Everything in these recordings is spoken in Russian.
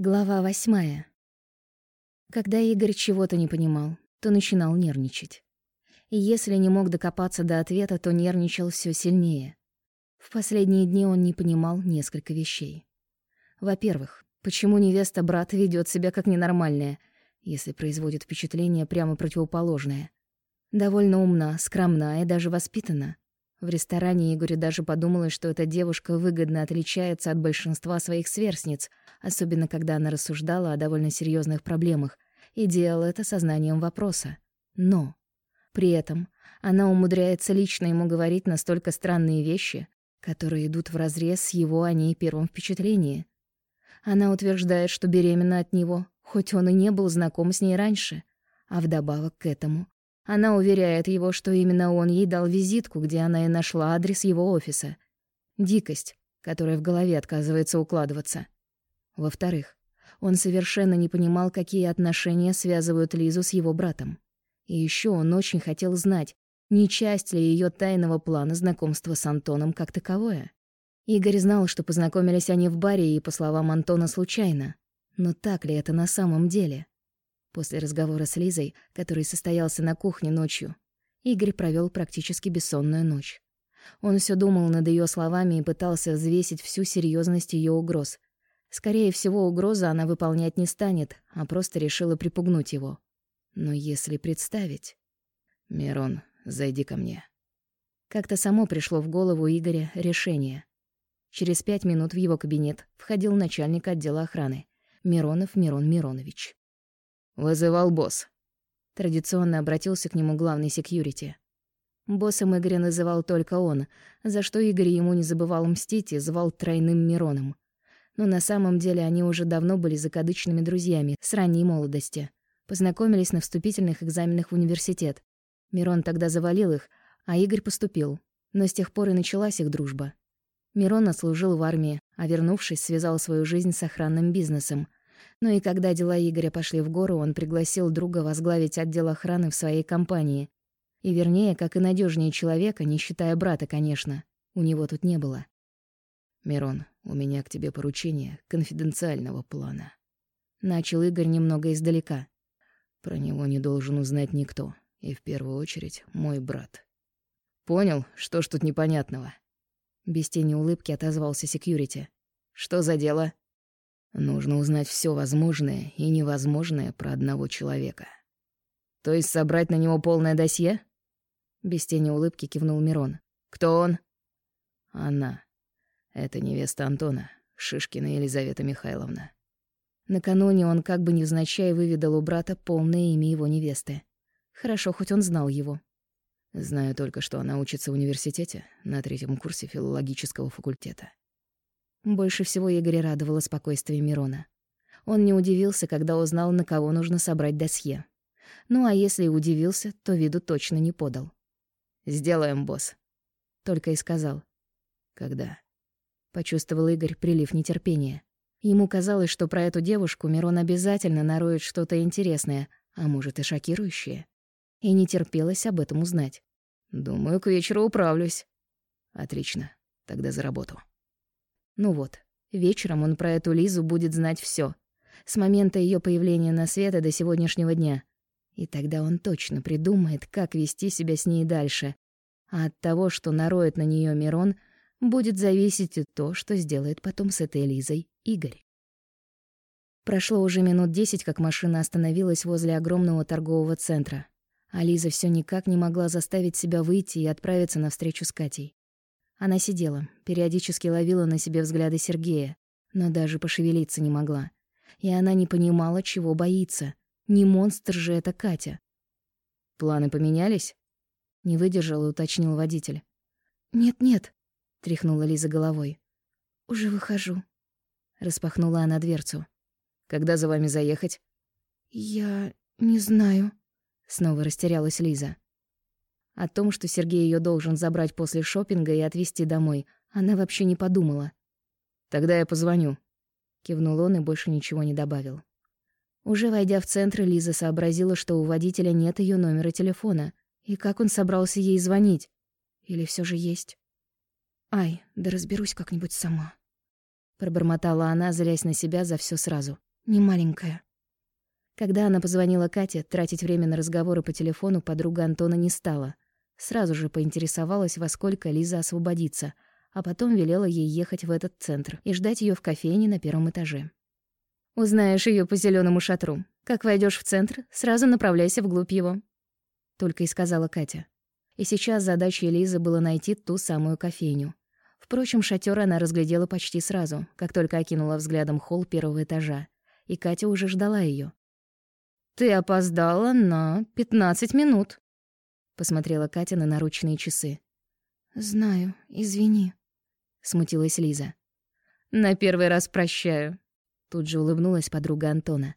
Глава восьмая. Когда Игорь чего-то не понимал, то начинал нервничать. И если не мог докопаться до ответа, то нервничал все сильнее. В последние дни он не понимал несколько вещей. Во-первых, почему невеста брата ведет себя как ненормальная, если производит впечатление прямо противоположное. Довольно умна, скромна и даже воспитана. В ресторане Игорю даже подумалось, что эта девушка выгодно отличается от большинства своих сверстниц, особенно когда она рассуждала о довольно серьезных проблемах, и делала это сознанием вопроса. Но при этом она умудряется лично ему говорить настолько странные вещи, которые идут вразрез с его о ней первым впечатлением. Она утверждает, что беременна от него, хоть он и не был знаком с ней раньше, а вдобавок к этому она уверяет его, что именно он ей дал визитку, где она и нашла адрес его офиса. Дикость, которая в голове отказывается укладываться. Во-вторых, он совершенно не понимал, какие отношения связывают Лизу с его братом. И еще он очень хотел знать, не часть ли ее тайного плана знакомства с Антоном как таковое. Игорь знал, что познакомились они в баре и, по словам Антона, случайно. Но так ли это на самом деле? После разговора с Лизой, который состоялся на кухне ночью, Игорь провел практически бессонную ночь. Он все думал над ее словами и пытался взвесить всю серьезность ее угроз. Скорее всего, угрозы она выполнять не станет, а просто решила припугнуть его. Но если представить... «Мирон, зайди ко мне». Как-то само пришло в голову Игоря решение. Через пять минут в его кабинет входил начальник отдела охраны Миронов Мирон Миронович. «Вызывал босс». Традиционно обратился к нему главный секьюрити. Боссом Игоря называл только он, за что Игорь ему не забывал мстить и звал тройным Мироном. Но на самом деле они уже давно были закадычными друзьями с ранней молодости. Познакомились на вступительных экзаменах в университет. Мирон тогда завалил их, а Игорь поступил. Но с тех пор и началась их дружба. Мирон отслужил в армии, а вернувшись, связал свою жизнь с охранным бизнесом, но и когда дела Игоря пошли в гору, он пригласил друга возглавить отдел охраны в своей компании. И вернее, как и надежнее человека, не считая брата, конечно, у него тут не было. «Мирон, у меня к тебе поручение конфиденциального плана». Начал Игорь немного издалека. Про него не должен узнать никто, и в первую очередь мой брат. «Понял, что ж тут непонятного?» Без тени улыбки отозвался секьюрити. «Что за дело?» Нужно узнать все возможное и невозможное про одного человека. То есть собрать на него полное досье? Без тени улыбки кивнул Мирон. Кто он? Она. Это невеста Антона, Шишкина Елизавета Михайловна. Накануне он как бы невзначай выведал у брата полное имя его невесты. Хорошо, хоть он знал его. Знаю только, что она учится в университете на третьем курсе филологического факультета. Больше всего Игоря радовало спокойствие Мирона. Он не удивился, когда узнал, на кого нужно собрать досье. Ну а если и удивился, то виду точно не подал. «Сделаем, босс», — только и сказал. «Когда?» — почувствовал Игорь прилив нетерпения. Ему казалось, что про эту девушку Мирон обязательно нароет что-то интересное, а может и шокирующее. И не терпелось об этом узнать. «Думаю, к вечеру управлюсь». «Отлично. Тогда за работу». Ну вот, вечером он про эту Лизу будет знать все, С момента ее появления на свет и до сегодняшнего дня. И тогда он точно придумает, как вести себя с ней дальше. А от того, что нароет на нее Мирон, будет зависеть и то, что сделает потом с этой Лизой Игорь. Прошло уже минут десять, как машина остановилась возле огромного торгового центра. А Лиза все никак не могла заставить себя выйти и отправиться на встречу с Катей. Она сидела, периодически ловила на себе взгляды Сергея, но даже пошевелиться не могла. И она не понимала, чего боится. Не монстр же это Катя. «Планы поменялись?» Не выдержал и уточнил водитель. «Нет-нет», — тряхнула Лиза головой. «Уже выхожу». Распахнула она дверцу. «Когда за вами заехать?» «Я не знаю», — снова растерялась Лиза. О том, что Сергей ее должен забрать после шопинга и отвезти домой, она вообще не подумала. «Тогда я позвоню», — кивнул он и больше ничего не добавил. Уже войдя в центр, Лиза сообразила, что у водителя нет ее номера телефона. И как он собрался ей звонить? Или все же есть? «Ай, да разберусь как-нибудь сама», — пробормотала она, злясь на себя за все сразу. не маленькая. Когда она позвонила Кате, тратить время на разговоры по телефону подруга Антона не стала. Сразу же поинтересовалась, во сколько Лиза освободится, а потом велела ей ехать в этот центр и ждать ее в кофейне на первом этаже. «Узнаешь ее по зеленому шатру. Как войдешь в центр, сразу направляйся вглубь его», — только и сказала Катя. И сейчас задачей Лизы было найти ту самую кофейню. Впрочем, шатер она разглядела почти сразу, как только окинула взглядом холл первого этажа, и Катя уже ждала ее. «Ты опоздала на пятнадцать минут», — посмотрела Катя на наручные часы. «Знаю, извини», — смутилась Лиза. «На первый раз прощаю», — тут же улыбнулась подруга Антона.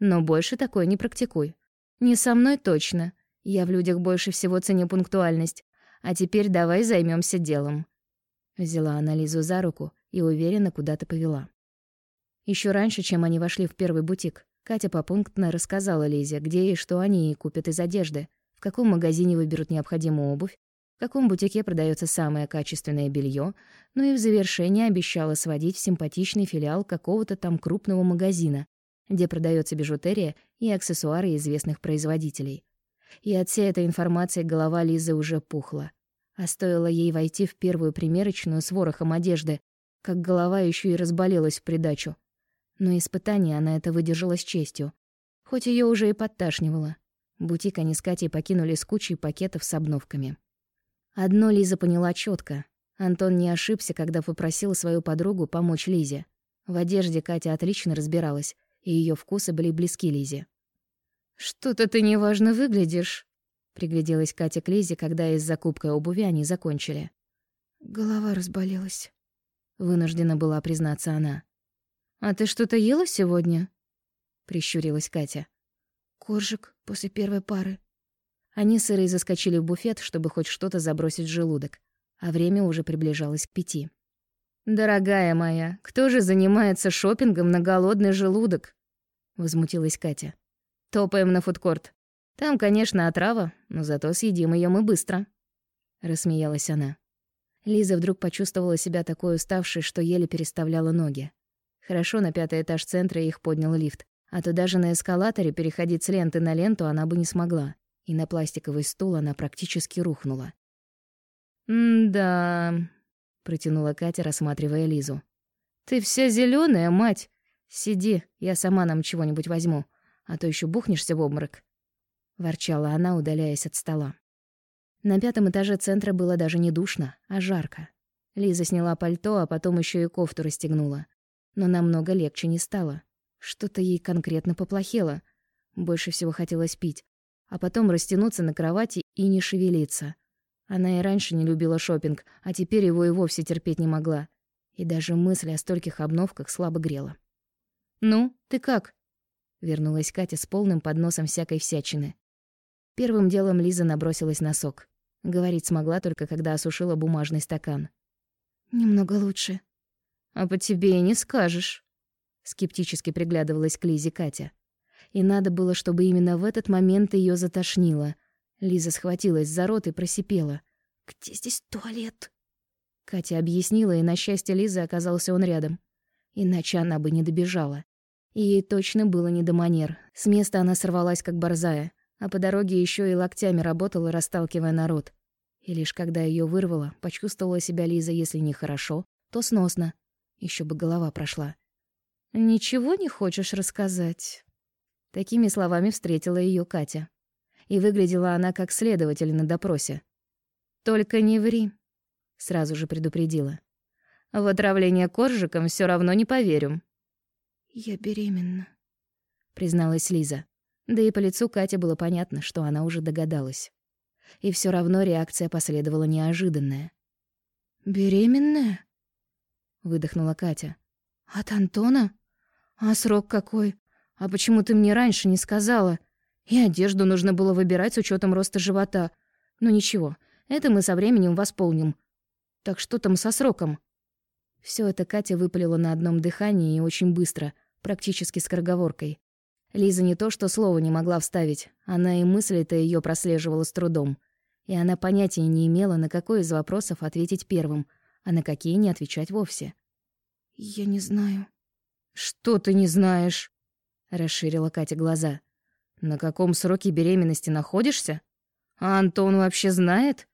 «Но больше такое не практикуй. Не со мной точно. Я в людях больше всего ценю пунктуальность. А теперь давай займемся делом». Взяла она Лизу за руку и уверенно куда-то повела. Еще раньше, чем они вошли в первый бутик, Катя попунктно рассказала Лизе, где и что они ей купят из одежды, в каком магазине выберут необходимую обувь, в каком бутике продается самое качественное белье, ну и в завершение обещала сводить в симпатичный филиал какого-то там крупного магазина, где продается бижутерия и аксессуары известных производителей. И от всей этой информации голова Лизы уже пухла. А стоило ей войти в первую примерочную с ворохом одежды, как голова еще и разболелась в придачу. Но испытание она это выдержала с честью. Хоть ее уже и подташнивало. Бутик они с Катей покинули с кучей пакетов с обновками. Одно Лиза поняла четко. Антон не ошибся, когда попросил свою подругу помочь Лизе. В одежде Катя отлично разбиралась, и ее вкусы были близки Лизе. «Что-то ты неважно выглядишь», — пригляделась Катя к Лизе, когда из закупкой обуви они закончили. «Голова разболелась», — вынуждена была признаться она. «А ты что-то ела сегодня?» — прищурилась Катя. «Коржик после первой пары». Они с Ирой заскочили в буфет, чтобы хоть что-то забросить в желудок, а время уже приближалось к пяти. «Дорогая моя, кто же занимается шопингом на голодный желудок?» — возмутилась Катя. «Топаем на фудкорт. Там, конечно, отрава, но зато съедим ее мы быстро», — рассмеялась она. Лиза вдруг почувствовала себя такой уставшей, что еле переставляла ноги. Хорошо на пятый этаж центра их поднял лифт, а то даже на эскалаторе переходить с ленты на ленту она бы не смогла, и на пластиковый стул она практически рухнула. «М-да», — протянула Катя, рассматривая Лизу. «Ты вся зеленая, мать! Сиди, я сама нам чего-нибудь возьму, а то еще бухнешься в обморок», — ворчала она, удаляясь от стола. На пятом этаже центра было даже не душно, а жарко. Лиза сняла пальто, а потом еще и кофту расстегнула но намного легче не стало. Что-то ей конкретно поплохело. Больше всего хотелось пить, а потом растянуться на кровати и не шевелиться. Она и раньше не любила шопинг, а теперь его и вовсе терпеть не могла. И даже мысль о стольких обновках слабо грела. «Ну, ты как?» Вернулась Катя с полным подносом всякой всячины. Первым делом Лиза набросилась на сок. Говорить смогла только, когда осушила бумажный стакан. «Немного лучше», «А по тебе и не скажешь», — скептически приглядывалась к Лизе Катя. И надо было, чтобы именно в этот момент ее затошнило. Лиза схватилась за рот и просипела. «Где здесь туалет?» Катя объяснила, и на счастье Лизы оказался он рядом. Иначе она бы не добежала. И ей точно было не до манер. С места она сорвалась, как борзая, а по дороге еще и локтями работала, расталкивая народ. И лишь когда ее вырвало, почувствовала себя Лиза, если не хорошо, то сносно. Еще бы голова прошла. «Ничего не хочешь рассказать?» Такими словами встретила ее Катя. И выглядела она как следователь на допросе. «Только не ври», — сразу же предупредила. «В отравление коржиком все равно не поверю». «Я беременна», — призналась Лиза. Да и по лицу Кати было понятно, что она уже догадалась. И все равно реакция последовала неожиданная. «Беременная?» выдохнула Катя. От Антона? А срок какой? А почему ты мне раньше не сказала? И одежду нужно было выбирать с учетом роста живота. Ну ничего, это мы со временем восполним. Так что там со сроком? Все это Катя выпалила на одном дыхании и очень быстро, практически с скороговоркой. Лиза не то что слова не могла вставить, она и мысли-то ее прослеживала с трудом. И она понятия не имела, на какой из вопросов ответить первым — а на какие не отвечать вовсе. «Я не знаю». «Что ты не знаешь?» расширила Катя глаза. На каком сроке беременности находишься? А Антон вообще знает?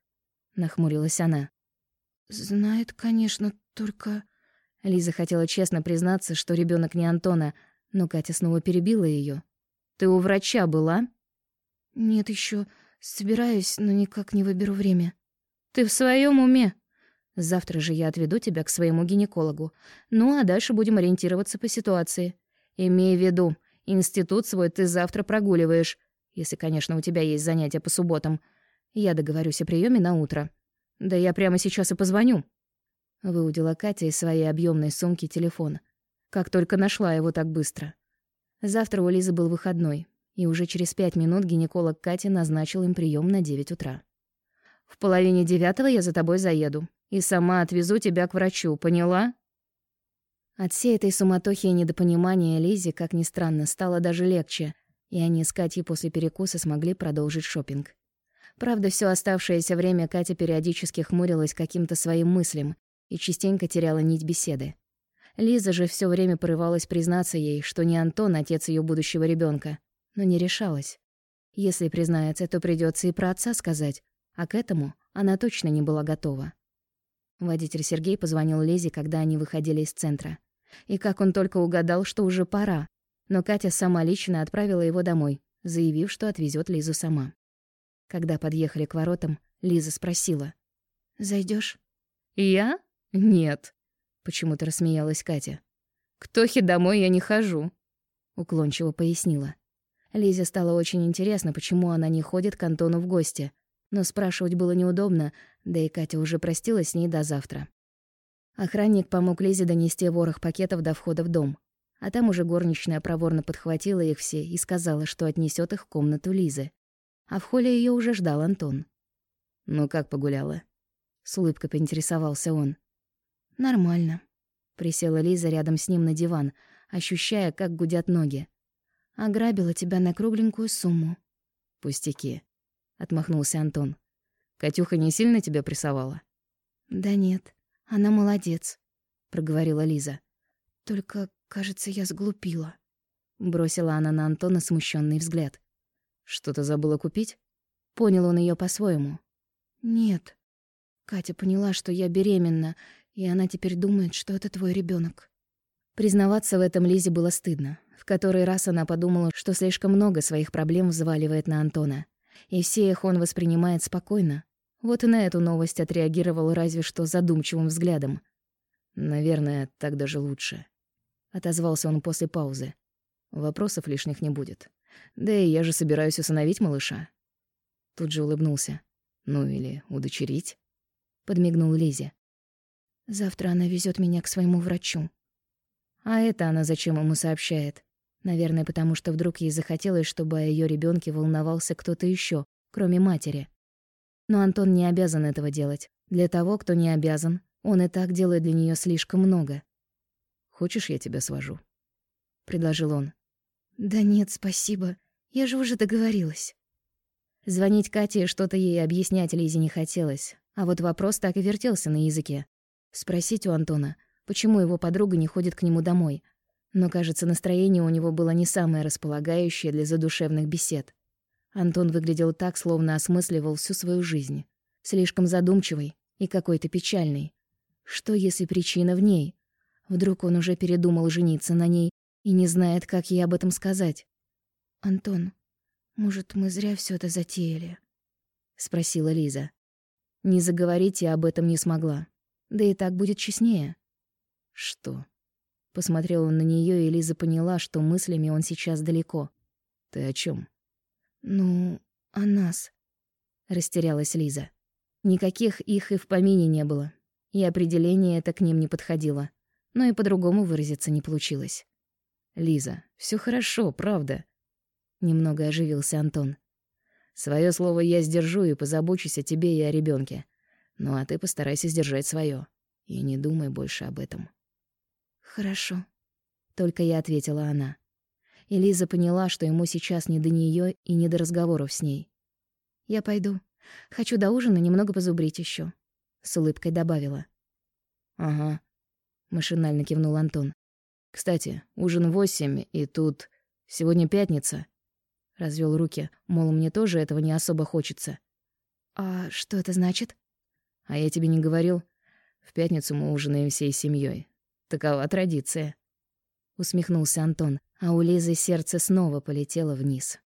нахмурилась она. Знает, конечно, только Лиза хотела честно признаться, что ребенок не Антона, но Катя снова перебила ее. Ты у врача была? Нет еще. Собираюсь, но никак не выберу время. Ты в своем уме? Завтра же я отведу тебя к своему гинекологу. Ну, а дальше будем ориентироваться по ситуации. Имей в виду, институт свой ты завтра прогуливаешь, если, конечно, у тебя есть занятия по субботам. Я договорюсь о приеме на утро. Да я прямо сейчас и позвоню. Выудила Катя из своей объемной сумки телефон. Как только нашла его так быстро. Завтра у Лизы был выходной, и уже через пять минут гинеколог Катя назначил им прием на девять утра. «В половине девятого я за тобой заеду и сама отвезу тебя к врачу, поняла?» От всей этой суматохи и недопонимания Лизе, как ни странно, стало даже легче, и они с Катей после перекуса смогли продолжить шопинг. Правда, все оставшееся время Катя периодически хмурилась каким-то своим мыслям и частенько теряла нить беседы. Лиза же все время порывалась признаться ей, что не Антон отец ее будущего ребенка, но не решалась. Если признается, то придется и про отца сказать, а к этому она точно не была готова. Водитель Сергей позвонил Лизе, когда они выходили из центра. И как он только угадал, что уже пора. Но Катя сама лично отправила его домой, заявив, что отвезет Лизу сама. Когда подъехали к воротам, Лиза спросила. «Зайдёшь?» «Я?» «Нет», — почему-то рассмеялась Катя. «К Тохе домой я не хожу», — уклончиво пояснила. Лизе стало очень интересно, почему она не ходит к Антону в гости, но спрашивать было неудобно, да и Катя уже простилась с ней до завтра. Охранник помог Лизе донести ворох пакетов до входа в дом, а там уже горничная проворно подхватила их все и сказала, что отнесет их в комнату Лизы. А в холле ее уже ждал Антон. «Ну как погуляла?» С улыбкой поинтересовался он. «Нормально», — присела Лиза рядом с ним на диван, ощущая, как гудят ноги. «Ограбила тебя на кругленькую сумму». «Пустяки», — отмахнулся Антон. «Катюха не сильно тебя прессовала?» «Да нет, она молодец», — проговорила Лиза. «Только, кажется, я сглупила». Бросила она на Антона смущенный взгляд. «Что-то забыла купить?» Понял он ее по-своему. «Нет». Катя поняла, что я беременна, и она теперь думает, что это твой ребенок. Признаваться в этом Лизе было стыдно. В который раз она подумала, что слишком много своих проблем взваливает на Антона. И все их он воспринимает спокойно. Вот и на эту новость отреагировал разве что задумчивым взглядом. «Наверное, так даже лучше», — отозвался он после паузы. «Вопросов лишних не будет. Да и я же собираюсь усыновить малыша». Тут же улыбнулся. «Ну или удочерить?» — подмигнул Лизе. Завтра она везет меня к своему врачу. А это она зачем ему сообщает? Наверное, потому что вдруг ей захотелось, чтобы о ее ребенке волновался кто-то еще, кроме матери. Но Антон не обязан этого делать. Для того, кто не обязан, он и так делает для нее слишком много. «Хочешь, я тебя свожу?» — предложил он. «Да нет, спасибо. Я же уже договорилась». Звонить Кате что-то ей объяснять Лизе не хотелось, а вот вопрос так и вертелся на языке. Спросить у Антона, почему его подруга не ходит к нему домой. Но, кажется, настроение у него было не самое располагающее для задушевных бесед. Антон выглядел так, словно осмысливал всю свою жизнь. Слишком задумчивый и какой-то печальный. Что, если причина в ней? Вдруг он уже передумал жениться на ней и не знает, как ей об этом сказать? «Антон, может, мы зря все это затеяли?» — спросила Лиза. Не заговорить я об этом не смогла. Да и так будет честнее. Что? Посмотрел он на нее, и Лиза поняла, что мыслями он сейчас далеко. Ты о чем? Ну, о нас. Растерялась Лиза. Никаких их и в помине не было. И определение это к ним не подходило. Но и по-другому выразиться не получилось. Лиза, все хорошо, правда. Немного оживился Антон. Свое слово я сдержу и позабочусь о тебе и о ребенке. Ну а ты постарайся сдержать свое и не думай больше об этом. Хорошо, только я ответила она. И Лиза поняла, что ему сейчас не до нее и не до разговоров с ней. Я пойду. Хочу до ужина немного позубрить еще, с улыбкой добавила. Ага, машинально кивнул Антон. Кстати, ужин восемь, и тут Сегодня пятница. Развел руки, мол, мне тоже этого не особо хочется. А что это значит? А я тебе не говорил. В пятницу мы ужинаем всей семьей. Такова традиция. Усмехнулся Антон, а у Лизы сердце снова полетело вниз.